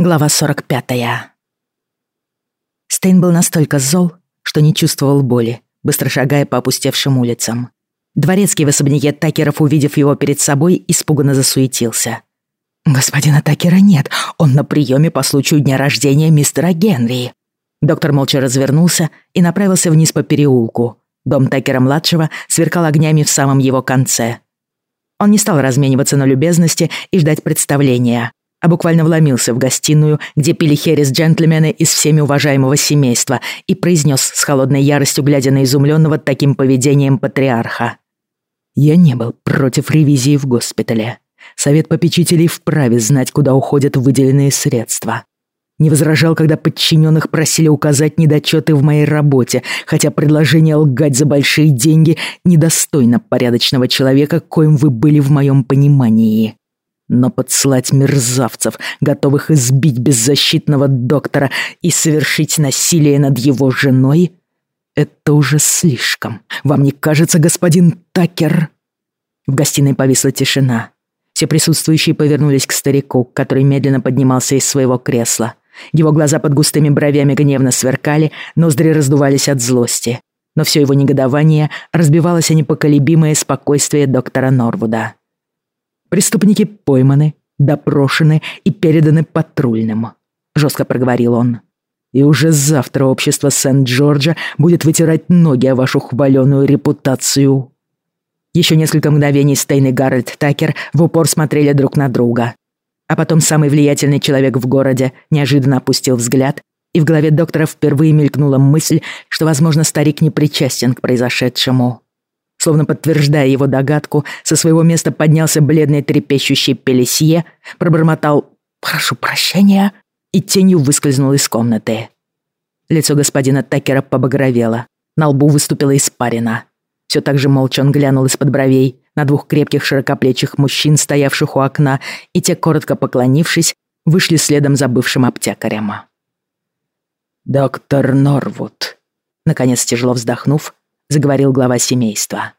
Глава 45. Стейн был настолько зол, что не чувствовал боли, быстро шагая по опустевшим улицам. Дворецкий в особняке Такеров, увидев его перед собой, испуганно засуетился. «Господина Такера нет, он на приеме по случаю дня рождения мистера Генри». Доктор молча развернулся и направился вниз по переулку. Дом Такера-младшего сверкал огнями в самом его конце. Он не стал размениваться на любезности и ждать представления, а буквально вломился в гостиную, где пили херес джентльмены из всеми уважаемого семейства, и произнес с холодной яростью, глядя на изумленного таким поведением патриарха. «Я не был против ревизии в госпитале. Совет попечителей вправе знать, куда уходят выделенные средства. Не возражал, когда подчиненных просили указать недочеты в моей работе, хотя предложение лгать за большие деньги недостойно порядочного человека, коим вы были в моем понимании. Но подслать мерзавцев, готовых избить беззащитного доктора и совершить насилие над его женой, это уже слишком. Вам не кажется, господин Такер? В гостиной повисла тишина. Все присутствующие повернулись к старику, который медленно поднимался из своего кресла. Его глаза под густыми бровями гневно сверкали, ноздри раздувались от злости. Но все его негодование разбивалось о непоколебимое спокойствие доктора Норвуда. Преступники пойманы, допрошены и переданы патрульным», — жестко проговорил он. «И уже завтра общество Сент-Джорджа будет вытирать ноги о вашу хваленую репутацию». Еще несколько мгновений Стейн и Гарольд Такер в упор смотрели друг на друга. А потом самый влиятельный человек в городе неожиданно опустил взгляд, и в голове доктора впервые мелькнула мысль, что, возможно, старик не причастен к произошедшему. Словно подтверждая его догадку, со своего места поднялся бледный трепещущий Пелесье, пробормотал «Прошу прощения» и тенью выскользнул из комнаты. Лицо господина Такера побагровело, на лбу выступила испарина. Все так же молча он глянул из-под бровей на двух крепких широкоплечих мужчин, стоявших у окна, и те, коротко поклонившись, вышли следом за бывшим аптекарем. «Доктор Норвуд», наконец тяжело вздохнув, заговорил глава семейства.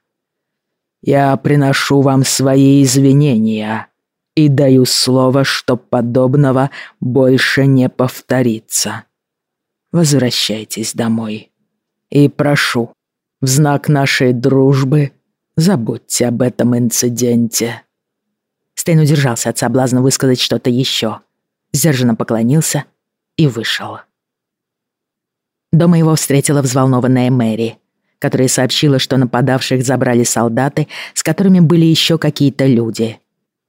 «Я приношу вам свои извинения и даю слово, что подобного больше не повторится. Возвращайтесь домой. И прошу, в знак нашей дружбы забудьте об этом инциденте». Стейн удержался от соблазна высказать что-то еще, сдержанно поклонился и вышел. Дома его встретила взволнованная Мэри — которая сообщила, что нападавших забрали солдаты, с которыми были еще какие-то люди.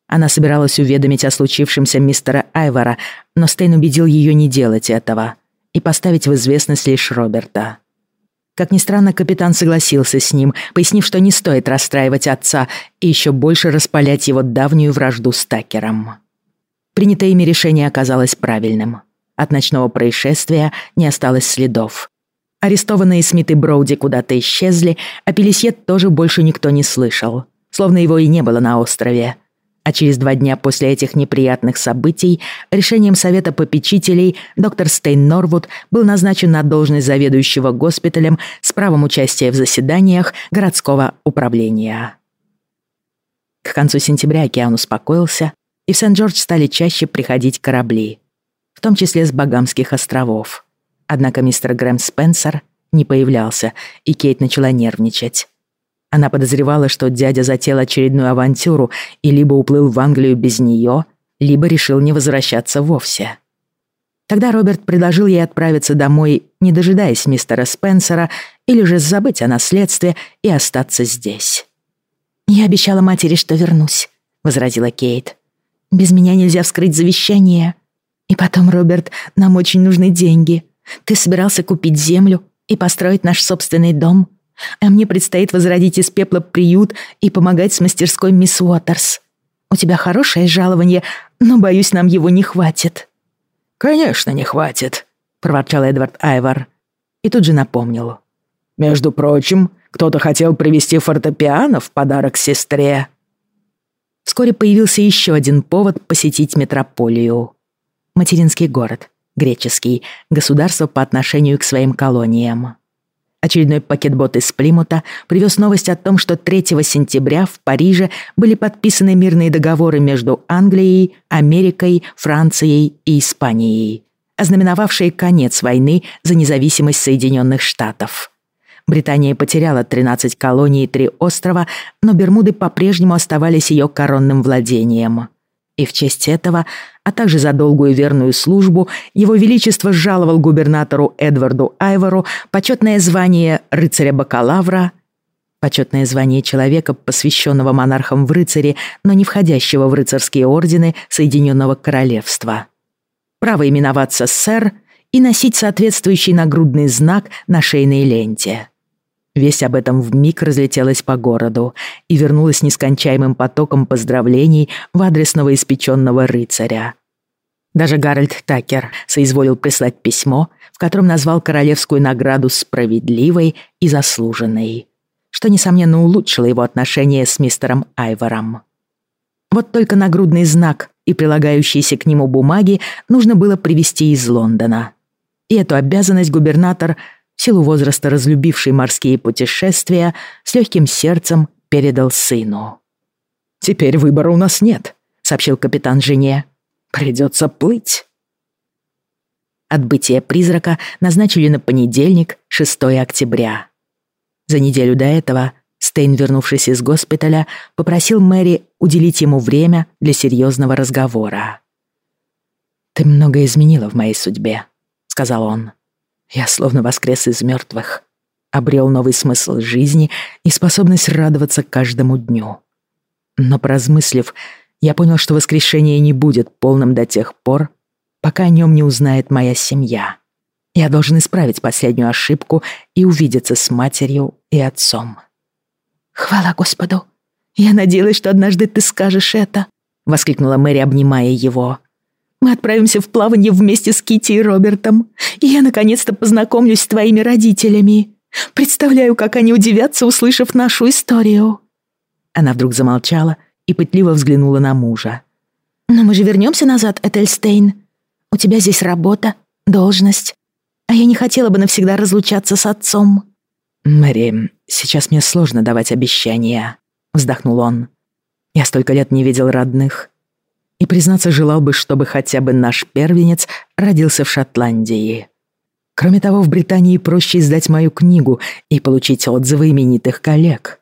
Она собиралась уведомить о случившемся мистера Айвора, но Стейн убедил ее не делать этого и поставить в известность лишь Роберта. Как ни странно, капитан согласился с ним, пояснив, что не стоит расстраивать отца и еще больше распалять его давнюю вражду с Такером. Принятое ими решение оказалось правильным. От ночного происшествия не осталось следов. Арестованные Смит и Броуди куда-то исчезли, а Пелесьет тоже больше никто не слышал. Словно его и не было на острове. А через два дня после этих неприятных событий решением Совета попечителей доктор Стейн Норвуд был назначен на должность заведующего госпиталем с правом участия в заседаниях городского управления. К концу сентября океан успокоился, и в Сент-Джордж стали чаще приходить корабли, в том числе с Багамских островов. Однако мистер Грэм Спенсер не появлялся, и Кейт начала нервничать. Она подозревала, что дядя затеял очередную авантюру и либо уплыл в Англию без нее, либо решил не возвращаться вовсе. Тогда Роберт предложил ей отправиться домой, не дожидаясь мистера Спенсера, или же забыть о наследстве и остаться здесь. «Я обещала матери, что вернусь», — возразила Кейт. «Без меня нельзя вскрыть завещание. И потом, Роберт, нам очень нужны деньги. Ты собирался купить землю и построить наш собственный дом, а мне предстоит возродить из пепла приют и помогать с мастерской мисс Уотерс. У тебя хорошее жалование, но, боюсь, нам его не хватит». «Конечно, не хватит», — проворчал Эдвард Айвар. И тут же напомнил. «Между прочим, кто-то хотел привезти фортепиано в подарок сестре». Вскоре появился еще один повод посетить метрополию. Материнский город, греческий, государство по отношению к своим колониям. Очередной пакетбот из Плимута привез новость о том, что 3 сентября в Париже были подписаны мирные договоры между Англией, Америкой, Францией и Испанией, ознаменовавшие конец войны за независимость Соединенных Штатов. Британия потеряла 13 колоний и 3 острова, но Бермуды по-прежнему оставались ее коронным владением. И в честь этого, а также за долгую верную службу, его величество жаловал губернатору Эдварду Айвору почетное звание рыцаря-бакалавра, почетное звание человека, посвященного монархам в рыцари, но не входящего в рыцарские ордены Соединенного Королевства. Право именоваться «сэр» и носить соответствующий нагрудный знак на шейной ленте. Весть об этом вмиг разлетелась по городу и вернулась нескончаемым потоком поздравлений в адрес новоиспеченного рыцаря. Даже Гарольд Такер соизволил прислать письмо, в котором назвал королевскую награду справедливой и заслуженной, что, несомненно, улучшило его отношения с мистером Айвором. Вот только нагрудный знак и прилагающиеся к нему бумаги нужно было привезти из Лондона. И эту обязанность губернатор силу возраста разлюбивший морские путешествия, с легким сердцем передал сыну. «Теперь выбора у нас нет», — сообщил капитан жене. «Придется плыть». Отбытие призрака назначили на понедельник, 6 октября. За неделю до этого Стейн, вернувшись из госпиталя, попросил Мэри уделить ему время для серьезного разговора. «Ты много изменила в моей судьбе», — сказал он. Я словно воскрес из мертвых, обрел новый смысл жизни и способность радоваться каждому дню. Но поразмыслив, я понял, что воскрешение не будет полным до тех пор, пока о нем не узнает моя семья. Я должен исправить последнюю ошибку и увидеться с матерью и отцом. «Хвала Господу! Я надеялась, что однажды ты скажешь это!» — воскликнула Мэри, обнимая его. Мы отправимся в плавание вместе с Кити и Робертом, и я наконец-то познакомлюсь с твоими родителями. Представляю, как они удивятся, услышав нашу историю». Она вдруг замолчала и пытливо взглянула на мужа. «Но мы же вернемся назад, Этельстейн. У тебя здесь работа, должность, а я не хотела бы навсегда разлучаться с отцом». «Мэри, сейчас мне сложно давать обещания», — вздохнул он. «Я столько лет не видел родных, и, признаться, желал бы, чтобы хотя бы наш первенец родился в Шотландии. Кроме того, в Британии проще издать мою книгу и получить отзывы именитых коллег.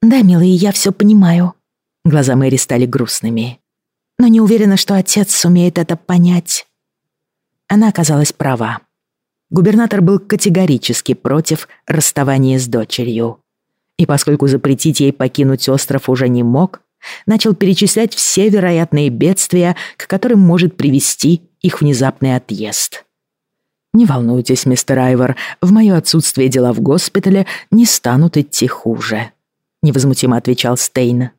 «Да, милый, я все понимаю». Глаза Мэри стали грустными. «Но не уверена, что отец сумеет это понять». Она оказалась права. Губернатор был категорически против расставания с дочерью. И поскольку запретить ей покинуть остров уже не мог, начал перечислять все вероятные бедствия, к которым может привести их внезапный отъезд. «Не волнуйтесь, мистер Айвор, в моё отсутствие дела в госпитале не станут идти хуже», — невозмутимо отвечал Стейн.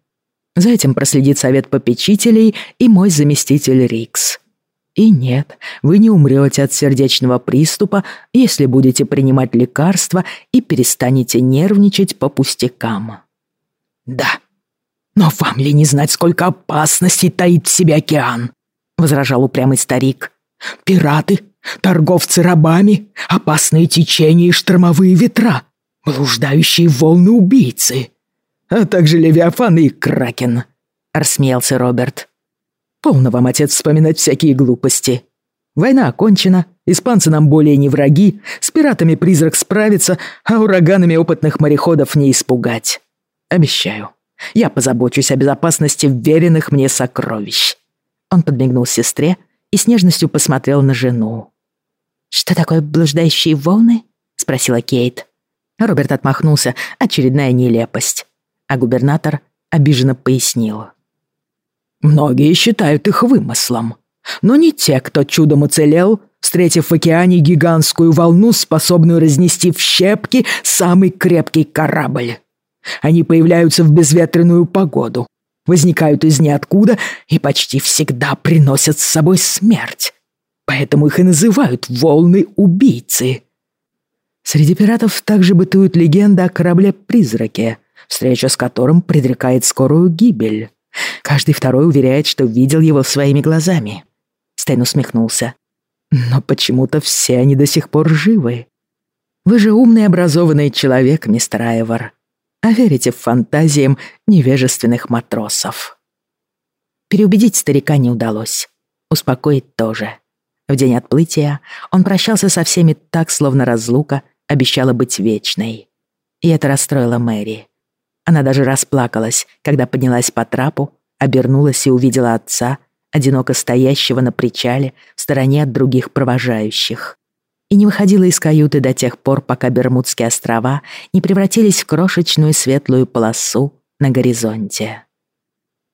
«За этим проследит совет попечителей и мой заместитель Рикс. И нет, вы не умрете от сердечного приступа, если будете принимать лекарства и перестанете нервничать по пустякам». «Да», «Но вам ли не знать, сколько опасностей таит в себе океан?» — возражал упрямый старик. «Пираты, торговцы рабами, опасные течения и штормовые ветра, блуждающие волны убийцы, а также Левиафан и Кракен», — рассмеялся Роберт. «Полно вам, отец, вспоминать всякие глупости. Война окончена, испанцы нам более не враги, с пиратами призрак справится, а ураганами опытных мореходов не испугать. Обещаю». Я позабочусь о безопасности веренных мне сокровищ». Он подмигнул сестре и с нежностью посмотрел на жену. «Что такое блуждающие волны?» — спросила Кейт. Роберт отмахнулся. Очередная нелепость. А губернатор обиженно пояснил. «Многие считают их вымыслом. Но не те, кто чудом уцелел, встретив в океане гигантскую волну, способную разнести в щепки самый крепкий корабль. Они появляются в безветренную погоду, возникают из ниоткуда и почти всегда приносят с собой смерть. Поэтому их и называют волны-убийцы. Среди пиратов также бытует легенда о корабле-призраке, встреча с которым предрекает скорую гибель. Каждый второй уверяет, что видел его своими глазами. Стэн усмехнулся. Но почему-то все они до сих пор живы. Вы же умный образованный человек, мистер Айвор, а верите в фантазиям невежественных матросов. Переубедить старика не удалось. Успокоить тоже. В день отплытия он прощался со всеми так, словно разлука обещала быть вечной. И это расстроило Мэри. Она даже расплакалась, когда поднялась по трапу, обернулась и увидела отца, одиноко стоящего на причале в стороне от других провожающих. И не выходила из каюты до тех пор, пока Бермудские острова не превратились в крошечную светлую полосу на горизонте.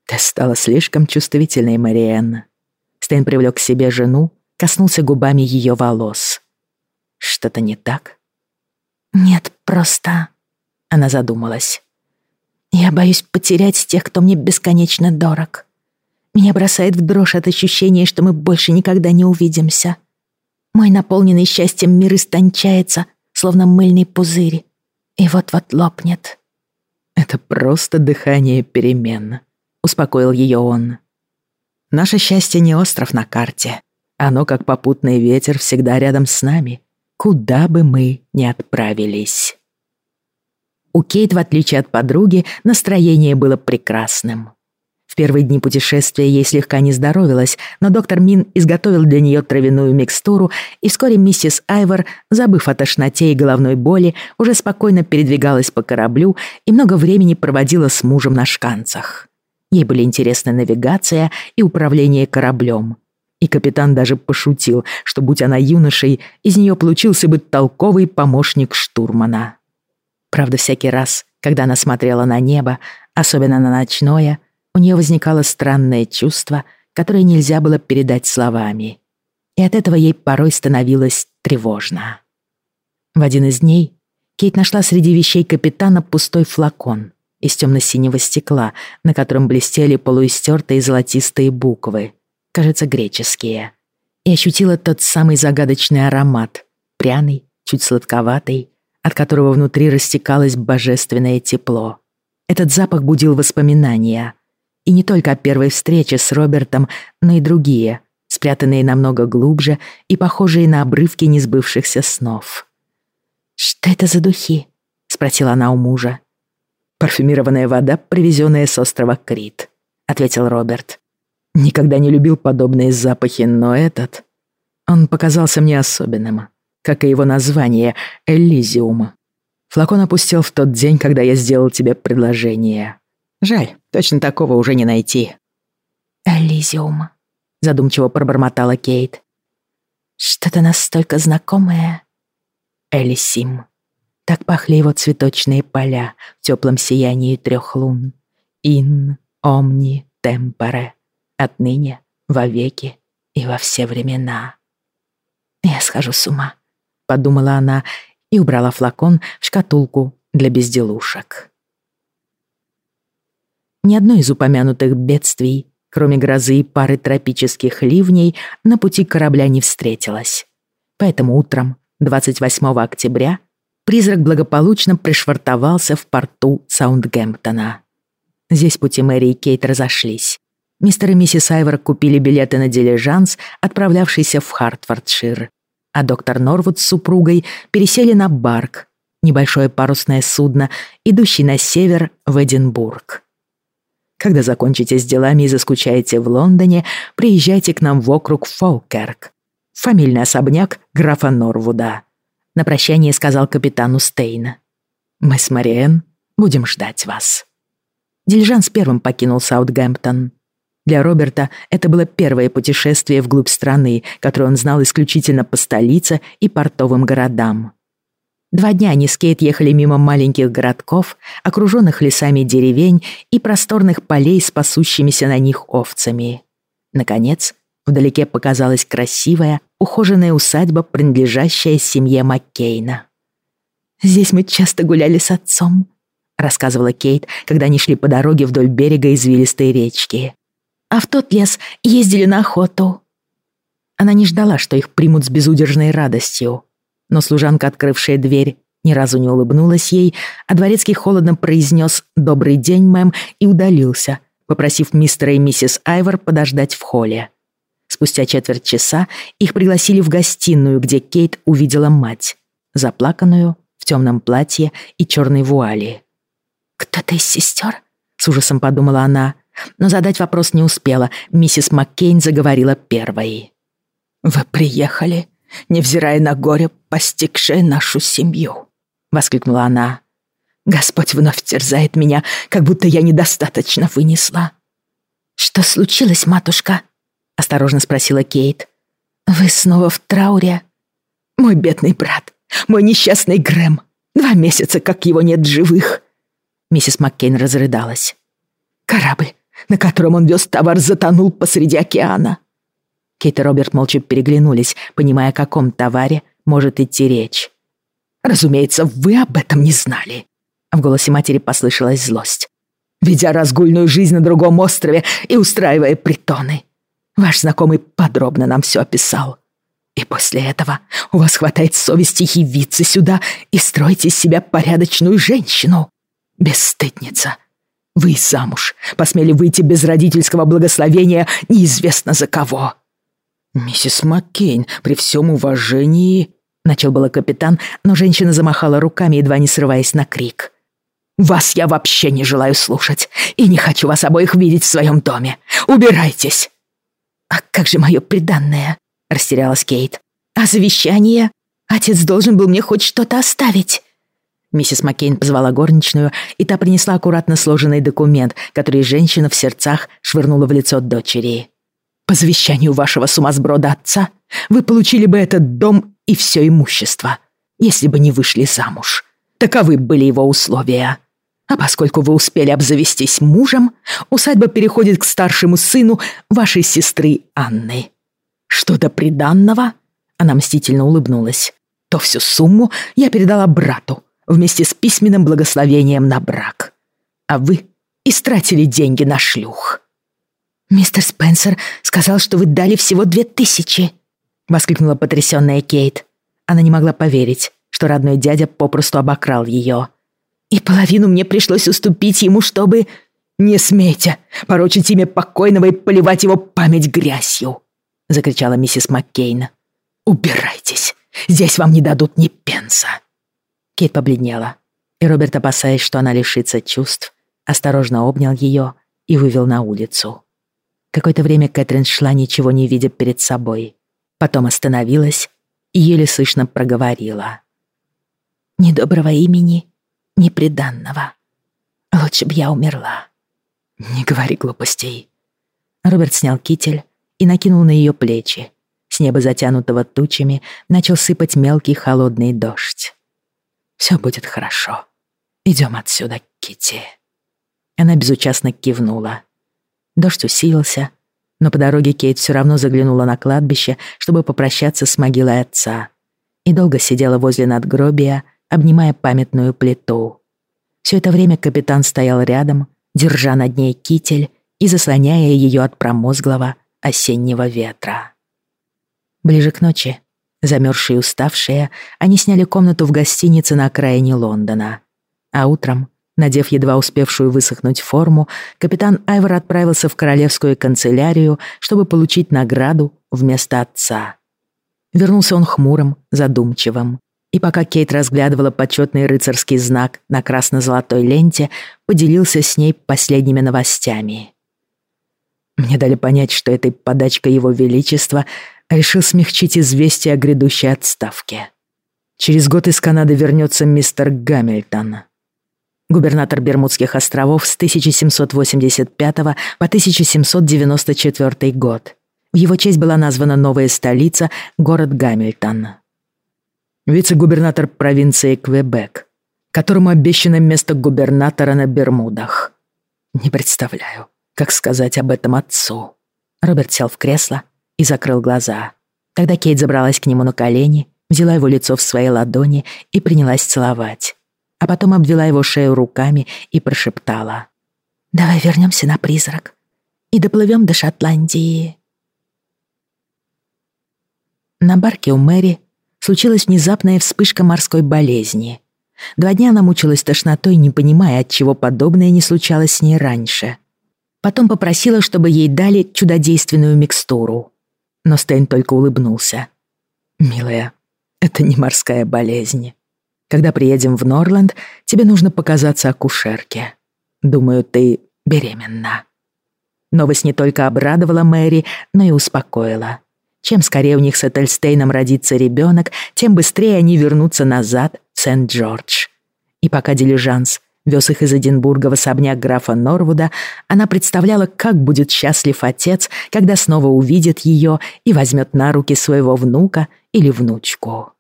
«Ты стала слишком чувствительной, Мариэн». Стэн привлек к себе жену, коснулся губами ее волос. «Что-то не так?» «Нет, просто...» Она задумалась. «Я боюсь потерять тех, кто мне бесконечно дорог. Меня бросает в дрожь от ощущения, что мы больше никогда не увидимся. Мой наполненный счастьем мир истончается, словно мыльный пузырь, и вот-вот лопнет». «Это просто дыхание перемен», — успокоил ее он. «Наше счастье не остров на карте. Оно, как попутный ветер, всегда рядом с нами, куда бы мы ни отправились». У Кейт, в отличие от подруги, настроение было прекрасным. В первые дни путешествия ей слегка не здоровилось, но доктор Мин изготовил для нее травяную микстуру, и вскоре миссис Айвор, забыв о тошноте и головной боли, уже спокойно передвигалась по кораблю и много времени проводила с мужем на шканцах. Ей были интересны навигация и управление кораблем. И капитан даже пошутил, что, будь она юношей, из нее получился бы толковый помощник штурмана. Правда, всякий раз, когда она смотрела на небо, особенно на ночное, у нее возникало странное чувство, которое нельзя было передать словами. И от этого ей порой становилось тревожно. В один из дней Кейт нашла среди вещей капитана пустой флакон из темно-синего стекла, на котором блестели полуистертые золотистые буквы, кажется, греческие, и ощутила тот самый загадочный аромат, пряный, чуть сладковатый, от которого внутри растекалось божественное тепло. Этот запах будил воспоминания. И не только о первой встрече с Робертом, но и другие, спрятанные намного глубже и похожие на обрывки несбывшихся снов. «Что это за духи?» — спросила она у мужа. «Парфюмированная вода, привезенная с острова Крит», — ответил Роберт. «Никогда не любил подобные запахи, но этот...» Он показался мне особенным как и его название — Элизиум. Флакон опустил в тот день, когда я сделал тебе предложение. Жаль, точно такого уже не найти. «Элизиум», — задумчиво пробормотала Кейт. «Что-то настолько знакомое». Элисим. Так пахли его цветочные поля в теплом сиянии трех лун. Ин, омни, темпере. Отныне, вовеки и во все времена. Я схожу с ума. — подумала она и убрала флакон в шкатулку для безделушек. Ни одно из упомянутых бедствий, кроме грозы и пары тропических ливней, на пути корабля не встретилось. Поэтому утром, 28 октября, призрак благополучно пришвартовался в порту Саундгемптона. Здесь пути Мэри и Кейт разошлись. Мистер и миссис Айвор купили билеты на дилижанс, отправлявшийся в Хартфордшир а доктор Норвуд с супругой пересели на Барк, небольшое парусное судно, идущее на север в Эдинбург. Когда закончите с делами и заскучаете в Лондоне, приезжайте к нам в округ Фолкерк, фамильный особняк графа Норвуда. На прощание сказал капитану Стейна. Мы с Мариэн будем ждать вас. Дилижанс первым покинул Саутгемптон. Для Роберта это было первое путешествие вглубь страны, которое он знал исключительно по столице и портовым городам. Два дня они с Кейт ехали мимо маленьких городков, окруженных лесами деревень и просторных полей с пасущимися на них овцами. Наконец, вдалеке показалась красивая, ухоженная усадьба, принадлежащая семье Маккейна. «Здесь мы часто гуляли с отцом», — рассказывала Кейт, когда они шли по дороге вдоль берега извилистой речки а в тот лес ездили на охоту». Она не ждала, что их примут с безудержной радостью. Но служанка, открывшая дверь, ни разу не улыбнулась ей, а дворецкий холодно произнес «Добрый день, мэм» и удалился, попросив мистера и миссис Айвор подождать в холле. Спустя четверть часа их пригласили в гостиную, где Кейт увидела мать. заплаканную, в темном платье и черной вуали. «Кто-то из сестер?» — с ужасом подумала она, но задать вопрос не успела. Миссис Маккейн заговорила первой. «Вы приехали, невзирая на горе, постигшее нашу семью», — воскликнула она. «Господь вновь терзает меня, как будто я недостаточно вынесла». «Что случилось, матушка?» — осторожно спросила Кейт. «Вы снова в трауре?» «Мой бедный брат, мой несчастный Грэм. Два месяца, как его нет живых». Миссис Маккейн разрыдалась. «Корабль, на котором он вез товар, затонул посреди океана». Кейт и Роберт молча переглянулись, понимая, о каком товаре может идти речь. «Разумеется, вы об этом не знали». В голосе матери послышалась злость. «Ведя разгульную жизнь на другом острове и устраивая притоны. Ваш знакомый подробно нам все описал. И после этого у вас хватает совести явиться сюда и строить из себя порядочную женщину. Бесстыдница. Вы замуж посмели выйти без родительского благословения неизвестно за кого. «Миссис Маккейн, при всем уважении...» Начал было капитан, но женщина замахала руками, едва не срываясь на крик. «Вас я вообще не желаю слушать, и не хочу вас обоих видеть в своем доме. Убирайтесь!» «А как же мое преданное?» — растерялась Кейт. «А завещание? Отец должен был мне хоть что-то оставить». Миссис Маккейн позвала горничную, и та принесла аккуратно сложенный документ, который женщина в сердцах швырнула в лицо дочери. «По завещанию вашего сумасброда отца вы получили бы этот дом и все имущество, если бы не вышли замуж. Таковы были его условия. А поскольку вы успели обзавестись мужем, усадьба переходит к старшему сыну вашей сестры Анны. Что до приданного, она мстительно улыбнулась, то всю сумму я передала брату вместе с письменным благословением на брак. А вы истратили деньги на шлюх. «Мистер Спенсер сказал, что вы дали всего две тысячи», — воскликнула потрясённая Кейт. Она не могла поверить, что родной дядя попросту обокрал её. И половину мне пришлось уступить ему, чтобы... «Не смейте порочить имя покойного и поливать его память грязью!» — закричала миссис Маккейн. «Убирайтесь! Здесь вам не дадут ни пенса!» Кейт побледнела, и Роберт, опасаясь, что она лишится чувств, осторожно обнял ее и вывел на улицу. Какое-то время Кэтрин шла, ничего не видя перед собой. Потом остановилась и еле слышно проговорила. «Ни доброго имени, ни приданного. Лучше б я умерла». «Не говори глупостей». Роберт снял китель и накинул на ее плечи. С неба, затянутого тучами, начал сыпать мелкий холодный дождь. «Все будет хорошо. Идем отсюда, Кити. Она безучастно кивнула. Дождь усилился, но по дороге Кейт все равно заглянула на кладбище, чтобы попрощаться с могилой отца. И долго сидела возле надгробия, обнимая памятную плиту. Все это время капитан стоял рядом, держа над ней китель и заслоняя ее от промозглого осеннего ветра. Ближе к ночи, замерзшие и уставшие, они сняли комнату в гостинице на окраине Лондона. А утром, надев едва успевшую высохнуть форму, капитан Айвор отправился в королевскую канцелярию, чтобы получить награду вместо отца. Вернулся он хмурым, задумчивым. И пока Кейт разглядывала почетный рыцарский знак на красно-золотой ленте, поделился с ней последними новостями. Мне дали понять, что этой подачкой его величества решил смягчить известие о грядущей отставке. Через год из Канады вернется мистер Гамильтон. Губернатор Бермудских островов с 1785 по 1794 год. В его честь была названа новая столица, город Гамильтон. Вице-губернатор провинции Квебек, которому обещано место губернатора на Бермудах. Не представляю, как сказать об этом отцу. Роберт сел в кресло и закрыл глаза. Тогда Кейт забралась к нему на колени, взяла его лицо в свои ладони и принялась целовать. А потом обвела его шею руками и прошептала. «Давай вернемся на призрак и доплывем до Шотландии». На барке у Мэри случилась внезапная вспышка морской болезни. Два дня она мучилась тошнотой, не понимая, от чего подобное не случалось с ней раньше. Потом попросила, чтобы ей дали чудодейственную микстуру. Но Стейн только улыбнулся. «Милая, Это не морская болезнь. Когда приедем в Норленд, тебе нужно показаться акушерке. Думаю, ты беременна». Новость не только обрадовала Мэри, но и успокоила. Чем скорее у них с Этельстейном родится ребенок, тем быстрее они вернутся назад в Сент-Джордж. И пока дилижанс вез их из Эдинбурга в особняк графа Норвуда, она представляла, как будет счастлив отец, когда снова увидит ее и возьмет на руки своего внука или внучку.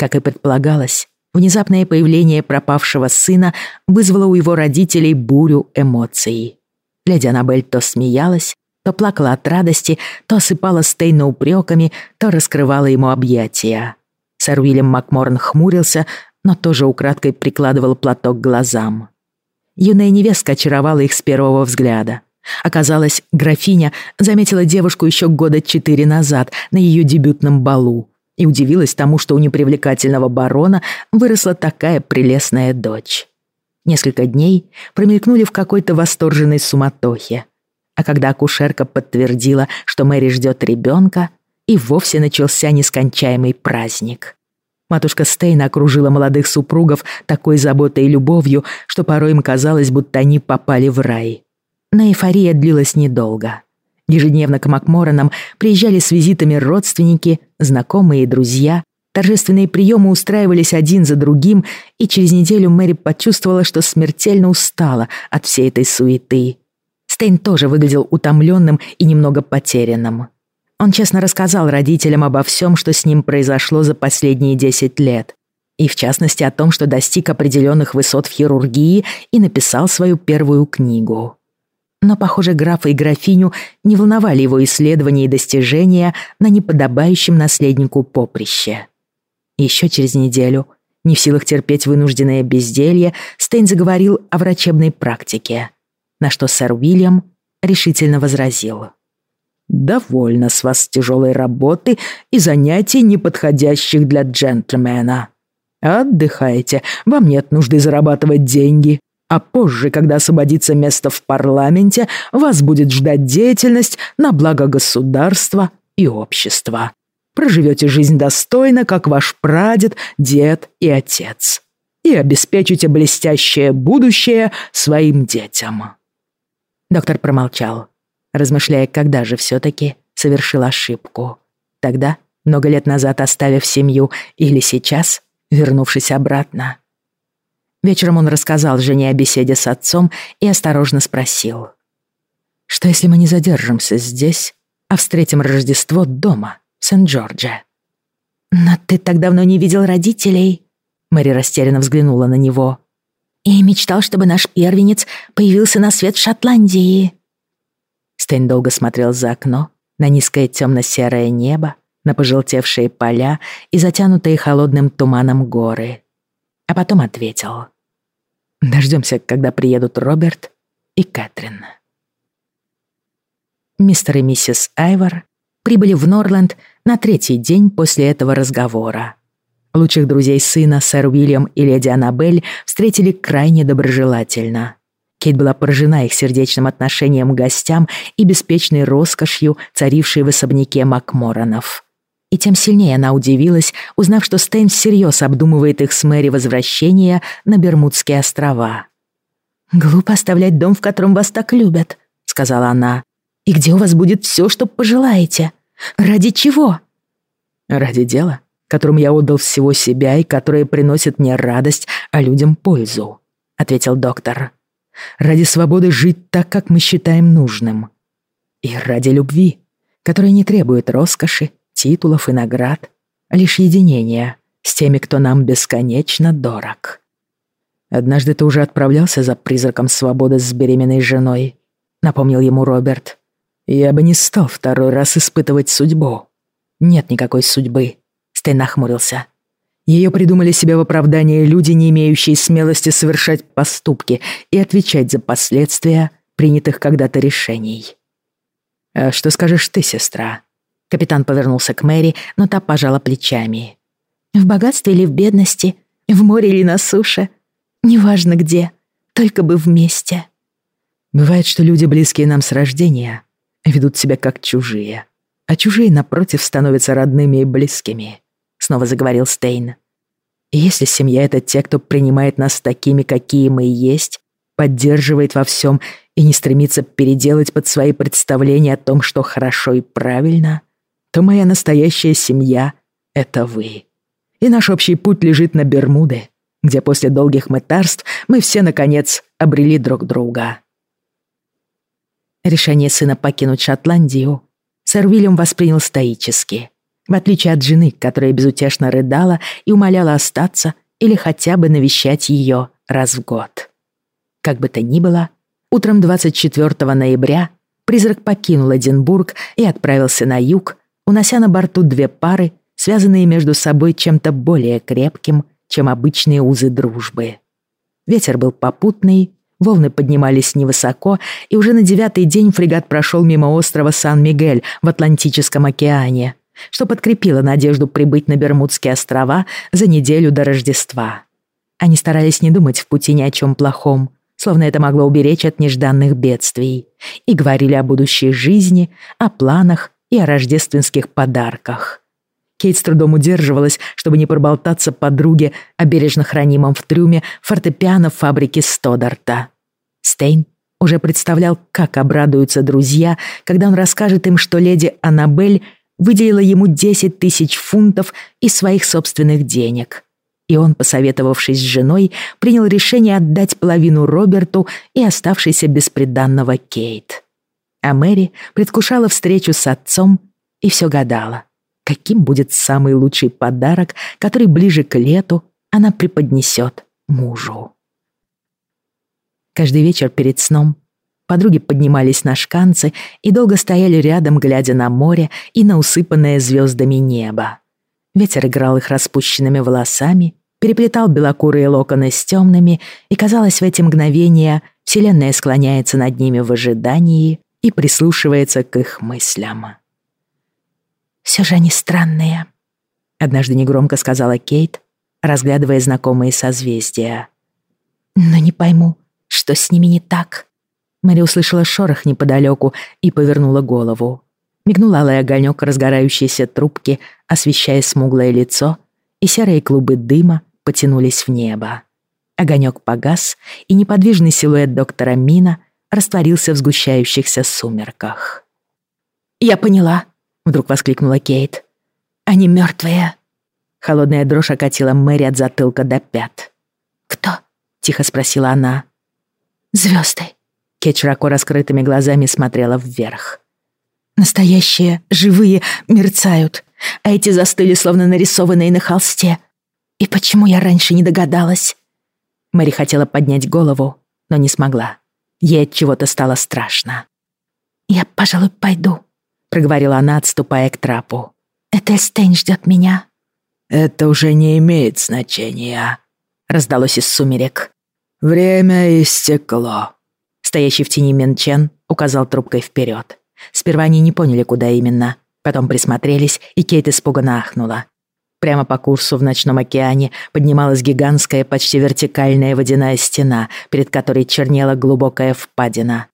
Как и предполагалось, внезапное появление пропавшего сына вызвало у его родителей бурю эмоций. Леди Аннабель то смеялась, то плакала от радости, то осыпала Стейна упреками, то раскрывала ему объятия. Сэр Уильям Макморн хмурился, но тоже украдкой прикладывал платок к глазам. Юная невестка очаровала их с первого взгляда. Оказалось, графиня заметила девушку еще года четыре назад на ее дебютном балу и удивилась тому, что у непривлекательного барона выросла такая прелестная дочь. Несколько дней промелькнули в какой-то восторженной суматохе. А когда акушерка подтвердила, что Мэри ждет ребенка, и вовсе начался нескончаемый праздник. Матушка Стейна окружила молодых супругов такой заботой и любовью, что порой им казалось, будто они попали в рай. Но эйфория длилась недолго. Ежедневно к Макморанам приезжали с визитами родственники, знакомые и друзья. Торжественные приемы устраивались один за другим, и через неделю Мэри почувствовала, что смертельно устала от всей этой суеты. Стейн тоже выглядел утомленным и немного потерянным. Он честно рассказал родителям обо всем, что с ним произошло за последние 10 лет. И в частности о том, что достиг определенных высот в хирургии и написал свою первую книгу. Но, похоже, графа и графиню не волновали его исследования и достижения на неподобающем наследнику поприще. Еще через неделю, не в силах терпеть вынужденное безделье, Стейн заговорил о врачебной практике – на что сэр Уильям решительно возразил. «Довольно с вас тяжелой работы и занятий, неподходящих для джентльмена. Отдыхайте, вам нет нужды зарабатывать деньги, а позже, когда освободится место в парламенте, вас будет ждать деятельность на благо государства и общества. Проживете жизнь достойно, как ваш прадед, дед и отец, и обеспечите блестящее будущее своим детям». Доктор промолчал, размышляя, когда же все-таки совершил ошибку. Тогда, много лет назад оставив семью, или сейчас, вернувшись обратно. Вечером он рассказал жене о беседе с отцом и осторожно спросил. «Что, если мы не задержимся здесь, а встретим Рождество дома, в Сент-Джордже?» «Но ты так давно не видел родителей?» Мэри растерянно взглянула на него и мечтал, чтобы наш первенец появился на свет в Шотландии». Стейн долго смотрел за окно, на низкое темно-серое небо, на пожелтевшие поля и затянутые холодным туманом горы. А потом ответил. «Дождемся, когда приедут Роберт и Кэтрин». Мистер и миссис Айвор прибыли в Норленд на третий день после этого разговора. Лучших друзей сына, сэр Уильям и леди Аннабель, встретили крайне доброжелательно. Кейт была поражена их сердечным отношением к гостям и беспечной роскошью, царившей в особняке Макморанов. И тем сильнее она удивилась, узнав, что Стейн всерьез обдумывает их с Мэри возвращение на Бермудские острова. «Глупо оставлять дом, в котором вас так любят», — сказала она. «И где у вас будет все, что пожелаете? Ради чего?» «Ради дела», которым я отдал всего себя и которые приносят мне радость, а людям пользу», — ответил доктор. «Ради свободы жить так, как мы считаем нужным. И ради любви, которая не требует роскоши, титулов и наград, лишь единения с теми, кто нам бесконечно дорог». «Однажды ты уже отправлялся за призраком свободы с беременной женой», — напомнил ему Роберт. «Я бы не стал второй раз испытывать судьбу. Нет никакой судьбы, Стэн нахмурился. Ее придумали себе в оправдание люди, не имеющие смелости совершать поступки и отвечать за последствия принятых когда-то решений. «А что скажешь ты, сестра?» Капитан повернулся к Мэри, но та пожала плечами. «В богатстве или в бедности, в море или на суше, неважно где, только бы вместе». Бывает, что люди, близкие нам с рождения, ведут себя как чужие, а чужие, напротив, становятся родными и близкими снова заговорил Стейн. Если семья — это те, кто принимает нас такими, какие мы есть, поддерживает во всем и не стремится переделать под свои представления о том, что хорошо и правильно, то моя настоящая семья — это вы. И наш общий путь лежит на Бермуды, где после долгих мытарств мы все, наконец, обрели друг друга. Решение сына покинуть Шотландию сэр Уильям воспринял стоически, в отличие от жены, которая безутешно рыдала и умоляла остаться или хотя бы навещать ее раз в год. Как бы то ни было, утром 24 ноября призрак покинул Эдинбург и отправился на юг, унося на борту две пары, связанные между собой чем-то более крепким, чем обычные узы дружбы. Ветер был попутный, волны поднимались невысоко, и уже на девятый день фрегат прошел мимо острова Сан-Мигель в Атлантическом океане, что подкрепило надежду прибыть на Бермудские острова за неделю до Рождества. Они старались не думать в пути ни о чем плохом, словно это могло уберечь от нежданных бедствий, и говорили о будущей жизни, о планах и о рождественских подарках. Кейт с трудом удерживалась, чтобы не проболтаться подруге о бережно хранимом в трюме фортепиано фабрики Стодарта. Стейн уже представлял, как обрадуются друзья, когда он расскажет им, что леди Аннабель выделила ему 10 тысяч фунтов из своих собственных денег — и он, посоветовавшись с женой, принял решение отдать половину Роберту и оставшейся бесприданного Кейт. А Мэри предвкушала встречу с отцом и все гадала, каким будет самый лучший подарок, который ближе к лету она преподнесет мужу. Каждый вечер перед сном подруги поднимались на шканцы и долго стояли рядом, глядя на море и на усыпанное звездами небо. Ветер играл их распущенными волосами, переплетал белокурые локоны с темными, и, казалось, в эти мгновения Вселенная склоняется над ними в ожидании и прислушивается к их мыслям. «Все же они странные», — однажды негромко сказала Кейт, разглядывая знакомые созвездия. «Но не пойму, что с ними не так». Мэри услышала шорох неподалеку и повернула голову. Мигнул алый огонек разгорающейся трубки, освещая смуглое лицо, и серые клубы дыма потянулись в небо. Огонек погас, и неподвижный силуэт доктора Мина растворился в сгущающихся сумерках. «Я поняла», — вдруг воскликнула Кейт. «Они мертвые». Холодная дрожь окатила Мэри от затылка до пят. «Кто?» — тихо спросила она. «Звезды». Кейт широко раскрытыми глазами смотрела вверх. «Настоящие, живые, мерцают, а эти застыли, словно нарисованные на холсте. И почему я раньше не догадалась? Мэри хотела поднять голову, но не смогла. Ей от чего-то стало страшно. «Я, пожалуй, пойду», — проговорила она, отступая к трапу. «Этельстейн ждет меня». «Это уже не имеет значения», — раздалось из сумерек. «Время истекло». Стоящий в тени Менчен указал трубкой вперед. Сперва они не поняли, куда именно. Потом присмотрелись, и Кейт испуганно ахнула. Прямо по курсу в ночном океане поднималась гигантская, почти вертикальная водяная стена, перед которой чернела глубокая впадина.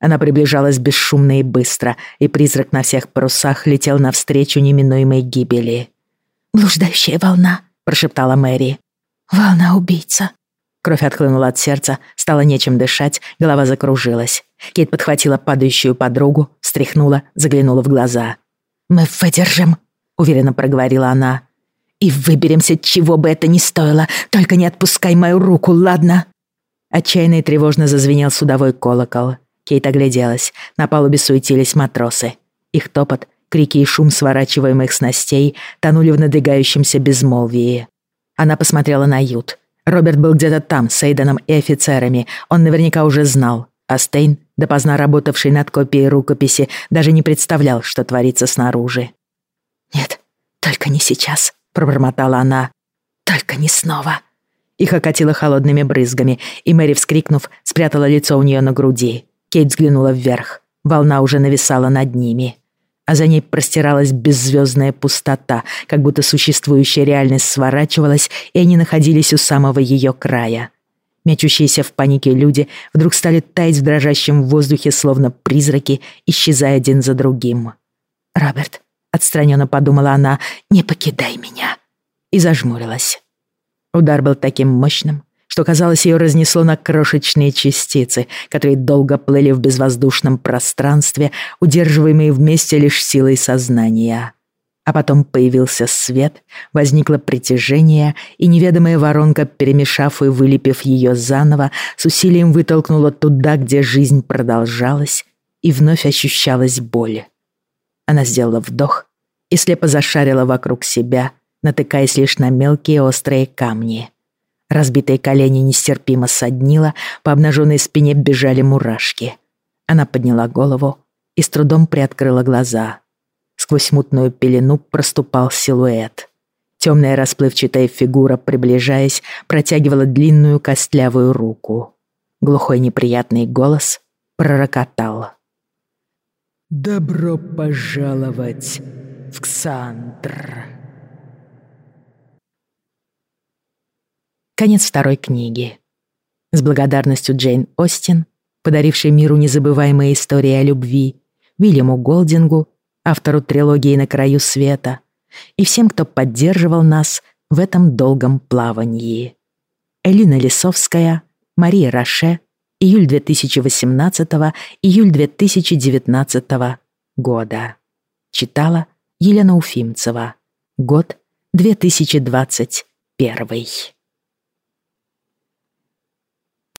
Она приближалась бесшумно и быстро, и призрак на всех парусах летел навстречу неминуемой гибели. «Блуждающая волна», — прошептала Мэри. «Волна-убийца». Кровь отхлынула от сердца, стало нечем дышать, голова закружилась. Кейт подхватила падающую подругу, встряхнула, заглянула в глаза. «Мы выдержим», — уверенно проговорила она и выберемся, чего бы это ни стоило. Только не отпускай мою руку, ладно?» Отчаянно и тревожно зазвенел судовой колокол. Кейт огляделась. На палубе суетились матросы. Их топот, крики и шум сворачиваемых снастей тонули в надвигающемся безмолвии. Она посмотрела на Ют. Роберт был где-то там, с Эйденом и офицерами. Он наверняка уже знал. А Стейн, допоздна работавший над копией рукописи, даже не представлял, что творится снаружи. «Нет, только не сейчас», пробормотала она. «Только не снова!» Их окатило холодными брызгами, и Мэри, вскрикнув, спрятала лицо у нее на груди. Кейт взглянула вверх. Волна уже нависала над ними. А за ней простиралась беззвездная пустота, как будто существующая реальность сворачивалась, и они находились у самого ее края. Мечущиеся в панике люди вдруг стали таять в дрожащем воздухе, словно призраки, исчезая один за другим. «Роберт, Отстраненно подумала она. «Не покидай меня». и зажмурилась. Удар был таким мощным, что, казалось, ее разнесло на крошечные частицы, которые долго плыли в безвоздушном пространстве, удерживаемые вместе лишь силой сознания. А потом появился свет, возникло притяжение, и неведомая воронка, перемешав и вылепив ее заново, с усилием вытолкнула туда, где жизнь продолжалась, и вновь ощущалась боль. Она сделала вдох и слепо зашарила вокруг себя, натыкаясь лишь на мелкие острые камни. Разбитые колени нестерпимо соднило, по обнаженной спине бежали мурашки. Она подняла голову и с трудом приоткрыла глаза — Сквозь мутную пелену проступал силуэт. Темная расплывчатая фигура, приближаясь, протягивала длинную костлявую руку. Глухой неприятный голос пророкотал. «Добро пожаловать в Ксандр!» Конец второй книги. С благодарностью Джейн Остин, подарившей миру незабываемые истории о любви, Вильяму Голдингу автору трилогии «На краю света», и всем, кто поддерживал нас в этом долгом плавании. Элина Лисовская, Мария Роше, июль 2018, июль 2019 года. Читала Елена Уфимцева. Год 2021.